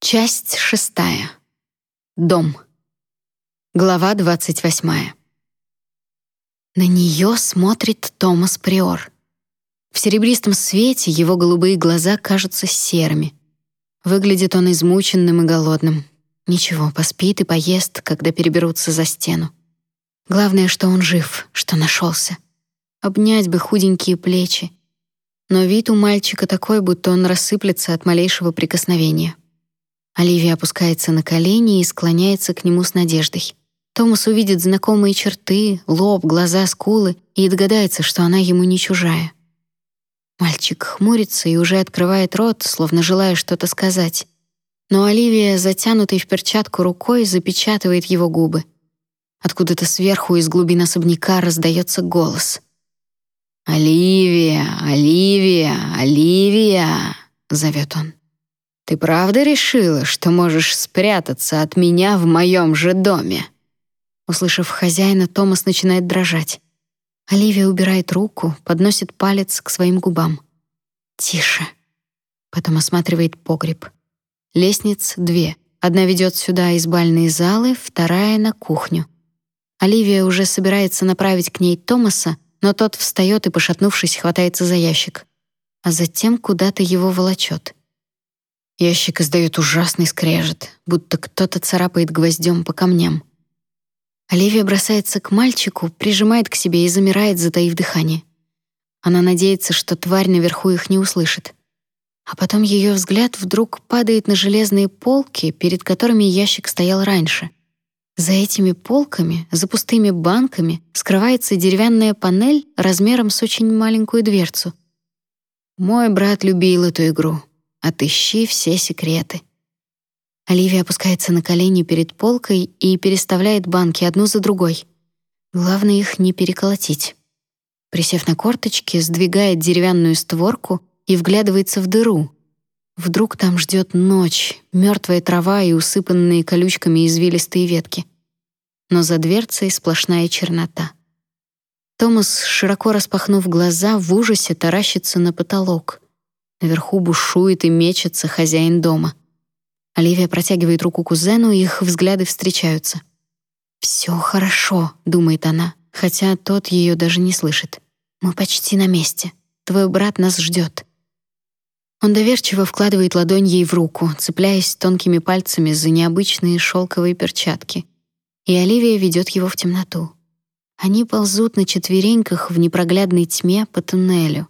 Часть шестая. Дом. Глава двадцать восьмая. На нее смотрит Томас Приор. В серебристом свете его голубые глаза кажутся серыми. Выглядит он измученным и голодным. Ничего, поспит и поест, когда переберутся за стену. Главное, что он жив, что нашелся. Обнять бы худенькие плечи. Но вид у мальчика такой, будто он рассыплется от малейшего прикосновения. Оливия опускается на колени и склоняется к нему с надеждой. Томас увидит знакомые черты, лоб, глаза, скулы и догадается, что она ему не чужая. Мальчик хмурится и уже открывает рот, словно желая что-то сказать. Но Оливия, затянутой в перчатку рукой, запечатывает его губы. Откуда-то сверху из глубин особняка раздается голос. «Оливия, Оливия, Оливия!» — зовет он. Ты правда решила, что можешь спрятаться от меня в моем же доме?» Услышав хозяина, Томас начинает дрожать. Оливия убирает руку, подносит палец к своим губам. «Тише». Потом осматривает погреб. Лестниц две. Одна ведет сюда из бальной залы, вторая — на кухню. Оливия уже собирается направить к ней Томаса, но тот встает и, пошатнувшись, хватается за ящик. А затем куда-то его волочет. Ящик издает ужасный скрежет, будто кто-то царапает гвоздем по камням. Оливия бросается к мальчику, прижимает к себе и замирает, затаив дыхание. Она надеется, что тварь наверху их не услышит. А потом ее взгляд вдруг падает на железные полки, перед которыми ящик стоял раньше. За этими полками, за пустыми банками, скрывается деревянная панель размером с очень маленькую дверцу. Мой брат любил эту игру. Отыщи все секреты. Оливия опускается на колени перед полкой и переставляет банки одну за другой. Главное их не переколотить. Присев на корточки, сдвигает деревянную створку и вглядывается в дыру. Вдруг там ждет ночь, мертвая трава и усыпанные колючками извилистые ветки. Но за дверцей сплошная чернота. Томас, широко распахнув глаза, в ужасе таращится на потолок — Наверху бушует и мечется хозяин дома. Оливия протягивает руку кузену, их взгляды встречаются. «Все хорошо», — думает она, хотя тот ее даже не слышит. «Мы почти на месте. Твой брат нас ждет». Он доверчиво вкладывает ладонь ей в руку, цепляясь тонкими пальцами за необычные шелковые перчатки. И Оливия ведет его в темноту. Они ползут на четвереньках в непроглядной тьме по туннелю.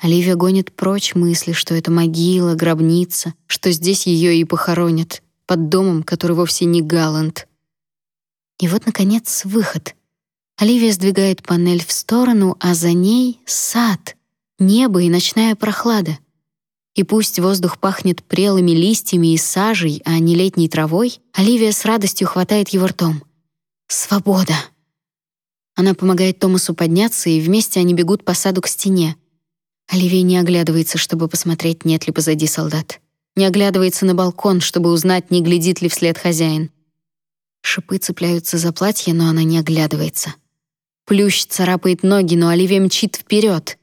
Оливия гонит прочь мысли, что это могила, гробница, что здесь ее и похоронят, под домом, который вовсе не Галланд. И вот, наконец, выход. Оливия сдвигает панель в сторону, а за ней — сад, небо и ночная прохлада. И пусть воздух пахнет прелыми листьями и сажей, а не летней травой, Оливия с радостью хватает его ртом. «Свобода!» Она помогает Томасу подняться, и вместе они бегут по саду к стене — Оливия не оглядывается, чтобы посмотреть, нет ли позади солдат. Не оглядывается на балкон, чтобы узнать, не глядит ли вслед хозяин. Шипы цепляются за платье, но она не оглядывается. Плющ царапает ноги, но Оливия мчит вперед.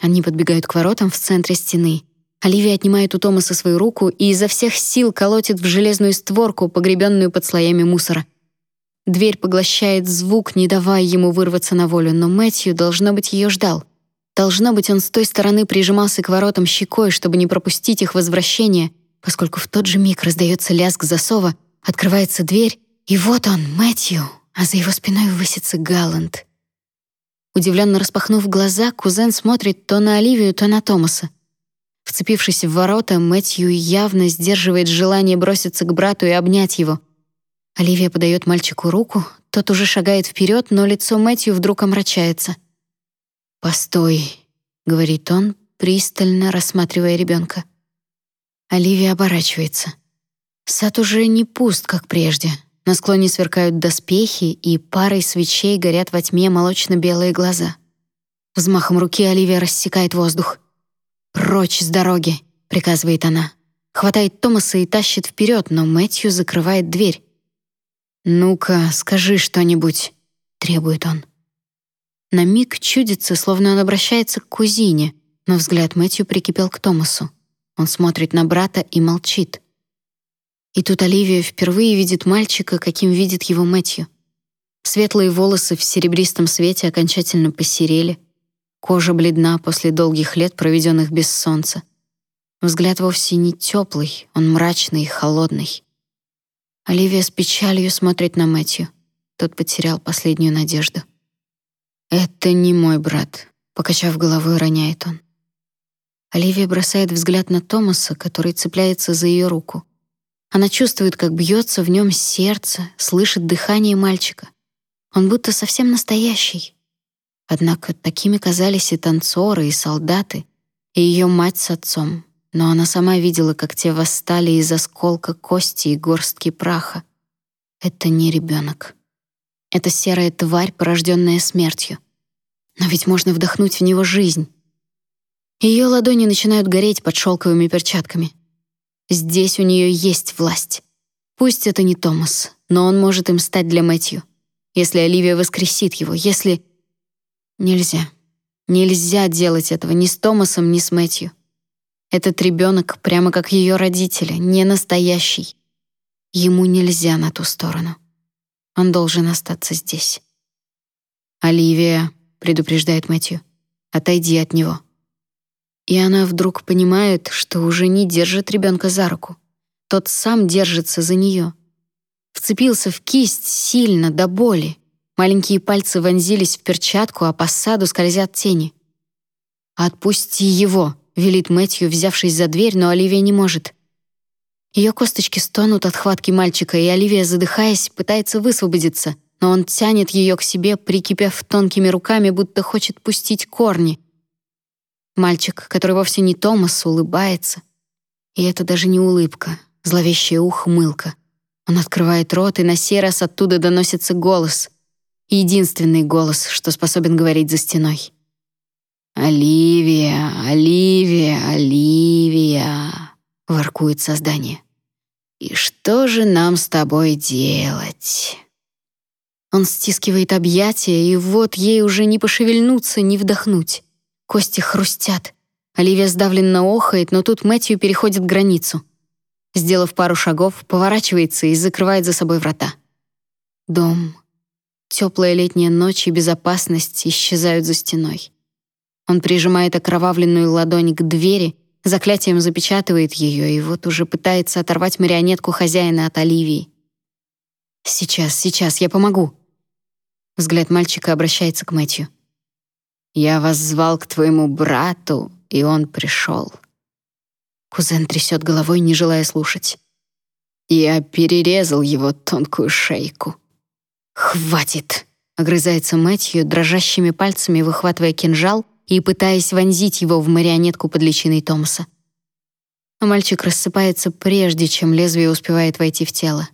Они подбегают к воротам в центре стены. Оливия отнимает у Томаса свою руку и изо всех сил колотит в железную створку, погребенную под слоями мусора. Дверь поглощает звук, не давая ему вырваться на волю, но Мэтью, должно быть, ее ждал. Должно быть, он с той стороны прижимался к воротам щекой, чтобы не пропустить их возвращение, поскольку в тот же миг раздается лязг засова, открывается дверь, и вот он, Мэтью, а за его спиной высится Галланд. Удивленно распахнув глаза, кузен смотрит то на Оливию, то на Томаса. Вцепившись в ворота, Мэтью явно сдерживает желание броситься к брату и обнять его. Оливия подает мальчику руку, тот уже шагает вперед, но лицо Мэтью вдруг омрачается — «Постой», — говорит он, пристально рассматривая ребенка. Оливия оборачивается. Сад уже не пуст, как прежде. На склоне сверкают доспехи, и парой свечей горят во тьме молочно-белые глаза. Взмахом руки Оливия рассекает воздух. «Прочь с дороги!» — приказывает она. Хватает Томаса и тащит вперед, но Мэтью закрывает дверь. «Ну-ка, скажи что-нибудь», — требует он. На миг чудится, словно он обращается к кузине, но взгляд Мэтью прикипел к Томасу. Он смотрит на брата и молчит. И тут Оливия впервые видит мальчика, каким видит его Мэтью. Светлые волосы в серебристом свете окончательно посерели, кожа бледна после долгих лет, проведенных без солнца. Взгляд вовсе не теплый, он мрачный и холодный. Оливия с печалью смотрит на Мэтью. Тот потерял последнюю надежду. «Это не мой брат», — покачав головой, роняет он. Оливия бросает взгляд на Томаса, который цепляется за ее руку. Она чувствует, как бьется в нем сердце, слышит дыхание мальчика. Он будто совсем настоящий. Однако такими казались и танцоры, и солдаты, и ее мать с отцом. Но она сама видела, как те восстали из осколка кости и горстки праха. Это не ребенок. Это серая тварь, порожденная смертью. Но ведь можно вдохнуть в него жизнь. Ее ладони начинают гореть под шелковыми перчатками. Здесь у нее есть власть. Пусть это не Томас, но он может им стать для Мэтью. Если Оливия воскресит его, если... Нельзя. Нельзя делать этого ни с Томасом, ни с Мэтью. Этот ребенок, прямо как ее родители, не настоящий. Ему нельзя на ту сторону. Он должен остаться здесь. «Оливия», — предупреждает Мэтью, — «отойди от него». И она вдруг понимает, что уже не держит ребенка за руку. Тот сам держится за нее. Вцепился в кисть сильно, до боли. Маленькие пальцы вонзились в перчатку, а по саду скользят тени. «Отпусти его», — велит Мэтью, взявшись за дверь, но Оливия не может. Ее косточки стонут от хватки мальчика, и Оливия, задыхаясь, пытается высвободиться, но он тянет ее к себе, прикипев тонкими руками, будто хочет пустить корни — Мальчик, который вовсе не Томас, улыбается. И это даже не улыбка, зловещая ухмылка. Он открывает рот, и на сей раз оттуда доносится голос. Единственный голос, что способен говорить за стеной. «Оливия, Оливия, Оливия!» — воркует создание. «И что же нам с тобой делать?» Он стискивает объятия, и вот ей уже не пошевельнуться, не вдохнуть. Кости хрустят. Оливия сдавленно охает, но тут Мэтью переходит границу. Сделав пару шагов, поворачивается и закрывает за собой врата. Дом. Теплая летняя ночь и безопасность исчезают за стеной. Он прижимает окровавленную ладонь к двери, заклятием запечатывает ее и вот уже пытается оторвать марионетку хозяина от Оливии. «Сейчас, сейчас, я помогу». Взгляд мальчика обращается к Мэтью. Я вас звал к твоему брату, и он пришел. Кузен трясет головой, не желая слушать. Я перерезал его тонкую шейку. «Хватит!» — огрызается Мэтью, дрожащими пальцами выхватывая кинжал и пытаясь вонзить его в марионетку под личиной Томаса. Но мальчик рассыпается прежде, чем лезвие успевает войти в тело.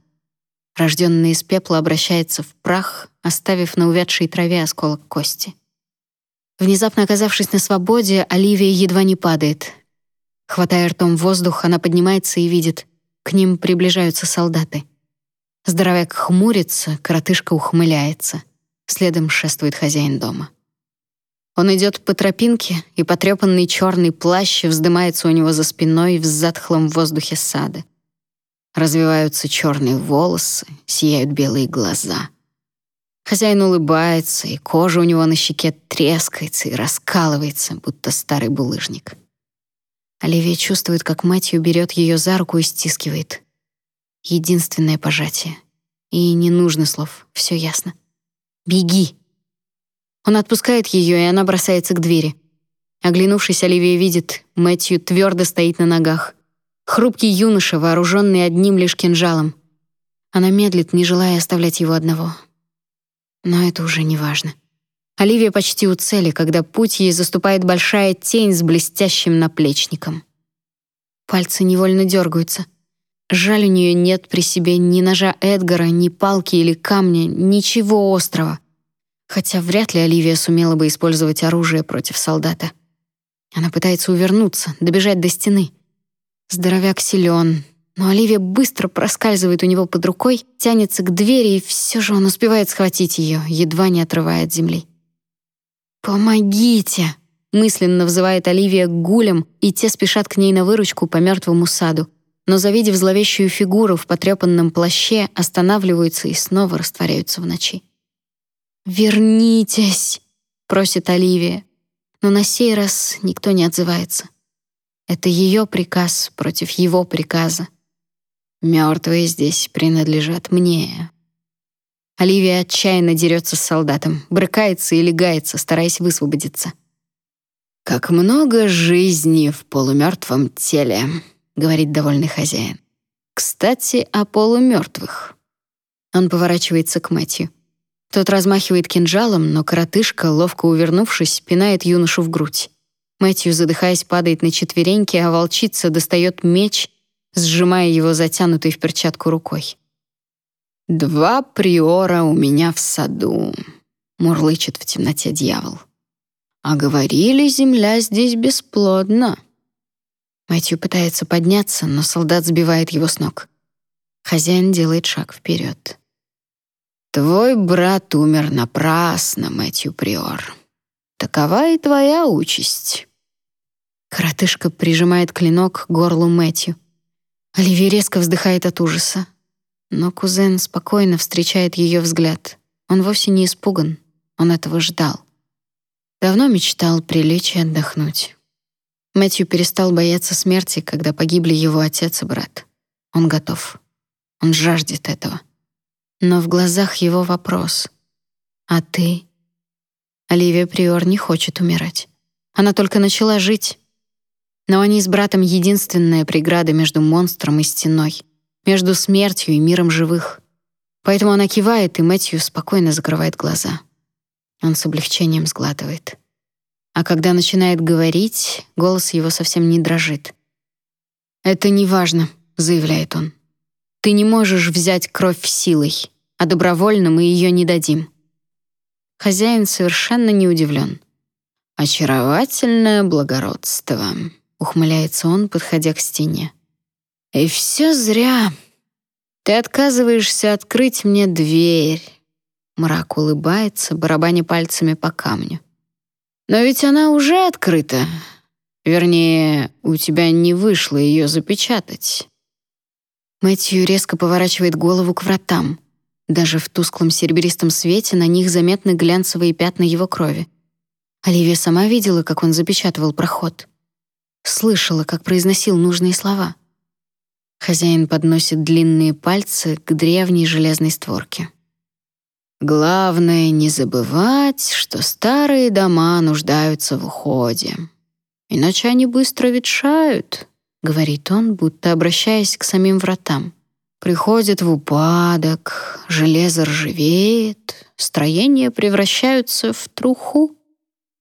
Рожденный из пепла обращается в прах, оставив на увядшей траве осколок кости. Внезапно оказавшись на свободе, Оливия едва не падает. Хватая ртом воздух, она поднимается и видит. К ним приближаются солдаты. Здоровяк хмурится, коротышка ухмыляется. Следом шествует хозяин дома. Он идет по тропинке, и потрепанный черный плащ вздымается у него за спиной в затхлом воздухе сада. Развиваются черные волосы, сияют белые глаза — Хозяин улыбается, и кожа у него на щеке трескается и раскалывается, будто старый булыжник. Оливия чувствует, как Мэтью берет ее за руку и стискивает. Единственное пожатие. И не нужно слов, все ясно. «Беги!» Он отпускает ее, и она бросается к двери. Оглянувшись, Оливия видит, Мэтью твердо стоит на ногах. Хрупкий юноша, вооруженный одним лишь кинжалом. Она медлит, не желая оставлять его одного. Но это уже не важно. Оливия почти у цели, когда путь ей заступает большая тень с блестящим наплечником. Пальцы невольно дергаются. Жаль, у нее нет при себе ни ножа Эдгара, ни палки или камня, ничего острого. Хотя вряд ли Оливия сумела бы использовать оружие против солдата. Она пытается увернуться, добежать до стены. Здоровяк силен, но Оливия быстро проскальзывает у него под рукой, тянется к двери, и все же он успевает схватить ее, едва не отрывая от земли. «Помогите!» — мысленно взывает Оливия к гулям, и те спешат к ней на выручку по мертвому саду. но, завидев зловещую фигуру в потрепанном плаще, останавливаются и снова растворяются в ночи. «Вернитесь!» — просит Оливия, но на сей раз никто не отзывается. Это ее приказ против его приказа. Мертвые здесь принадлежат мне. Оливия отчаянно дерется с солдатом, брыкается и легается, стараясь высвободиться. «Как много жизни в полумертвом теле», — говорит довольный хозяин. «Кстати, о полумертвых». Он поворачивается к Мэтью. Тот размахивает кинжалом, но коротышка, ловко увернувшись, пинает юношу в грудь. Мэтью, задыхаясь, падает на четвереньки, а волчица достает меч, сжимая его затянутой в перчатку рукой. «Два приора у меня в саду», — мурлычет в темноте дьявол. «А говорили, земля здесь бесплодна». Мэтью пытается подняться, но солдат сбивает его с ног. Хозяин делает шаг вперед. «Твой брат умер напрасно, Мэтью Приор. Такова и твоя участь». Коротышка прижимает клинок к горлу Мэтью. Оливия резко вздыхает от ужаса. Но кузен спокойно встречает ее взгляд. Он вовсе не испуган, он этого ждал. Давно мечтал прилечь и отдохнуть. Мэтью перестал бояться смерти, когда погибли его отец и брат. Он готов. Он жаждет этого. Но в глазах его вопрос. «А ты?» Оливия Приор не хочет умирать. Она только начала жить. Но они с братом единственная преграда между монстром и стеной, между смертью и миром живых. Поэтому она кивает, и Мэтью спокойно закрывает глаза. Он с облегчением сглатывает. А когда начинает говорить, голос его совсем не дрожит. «Это не важно», — заявляет он. «Ты не можешь взять кровь силой, а добровольно мы ее не дадим». Хозяин совершенно не удивлен. «Очаровательное благородство», — ухмыляется он, подходя к стене. «И все зря. Ты отказываешься открыть мне дверь». Мрак улыбается, барабаня пальцами по камню. Но ведь она уже открыта. Вернее, у тебя не вышло ее запечатать. Мэтью резко поворачивает голову к вратам. Даже в тусклом серебристом свете на них заметны глянцевые пятна его крови. Оливия сама видела, как он запечатывал проход. Слышала, как произносил нужные слова. Хозяин подносит длинные пальцы к древней железной створке. Главное не забывать, что старые дома нуждаются в уходе. Иначе они быстро ветшают, говорит он, будто обращаясь к самим вратам. Приходят в упадок, железо ржавеет, строения превращаются в труху,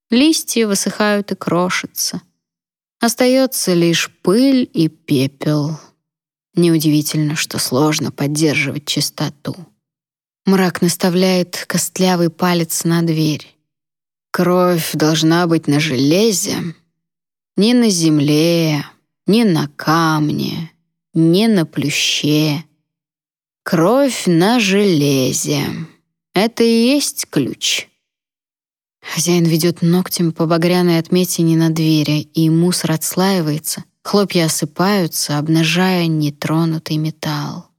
листья высыхают и крошатся. Остается лишь пыль и пепел. Неудивительно, что сложно поддерживать чистоту. Мрак наставляет костлявый палец на дверь. Кровь должна быть на железе, не на земле, не на камне, не на плюще. Кровь на железе. Это и есть ключ. Хозяин ведет ногтем по багряной отметине на двери, и мусор отслаивается, хлопья осыпаются, обнажая нетронутый металл.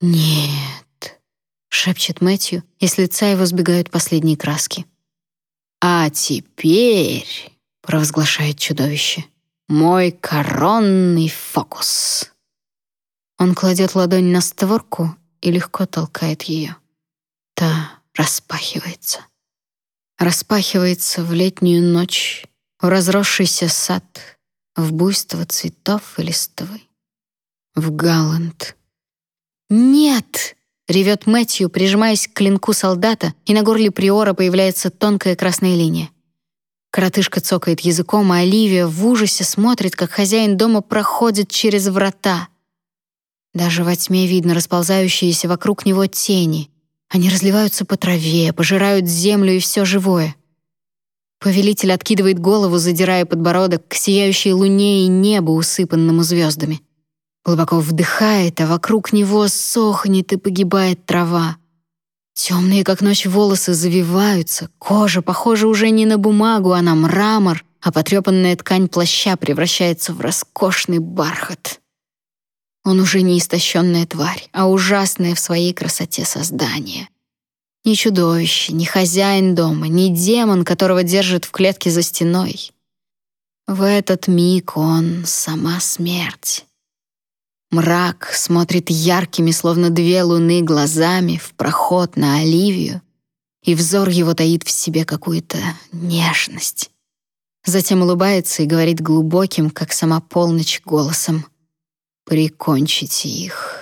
Нет, шепчет Мэтью, и с лица его сбегают последние краски. А теперь, провозглашает чудовище, мой коронный фокус. Он кладет ладонь на створку и легко толкает ее. Та распахивается. Распахивается в летнюю ночь, в разросшийся сад, в буйство цветов и листвы. В Галланд. «Нет!» Ревет Мэтью, прижимаясь к клинку солдата, и на горле приора появляется тонкая красная линия. Коротышка цокает языком, а Оливия в ужасе смотрит, как хозяин дома проходит через врата. Даже во тьме видно расползающиеся вокруг него тени. Они разливаются по траве, пожирают землю и все живое. Повелитель откидывает голову, задирая подбородок к сияющей луне и небу, усыпанному звездами. Глубоко вдыхает, а вокруг него сохнет и погибает трава. Темные, как ночь, волосы завиваются, кожа похожа уже не на бумагу, а на мрамор, а потрепанная ткань плаща превращается в роскошный бархат. Он уже не истощенная тварь, а ужасное в своей красоте создание. Ни чудовище, ни хозяин дома, ни демон, которого держит в клетке за стеной. В этот миг он — сама смерть. Мрак смотрит яркими, словно две луны, глазами в проход на Оливию, и взор его таит в себе какую-то нежность. Затем улыбается и говорит глубоким, как сама полночь, голосом «Прикончите их».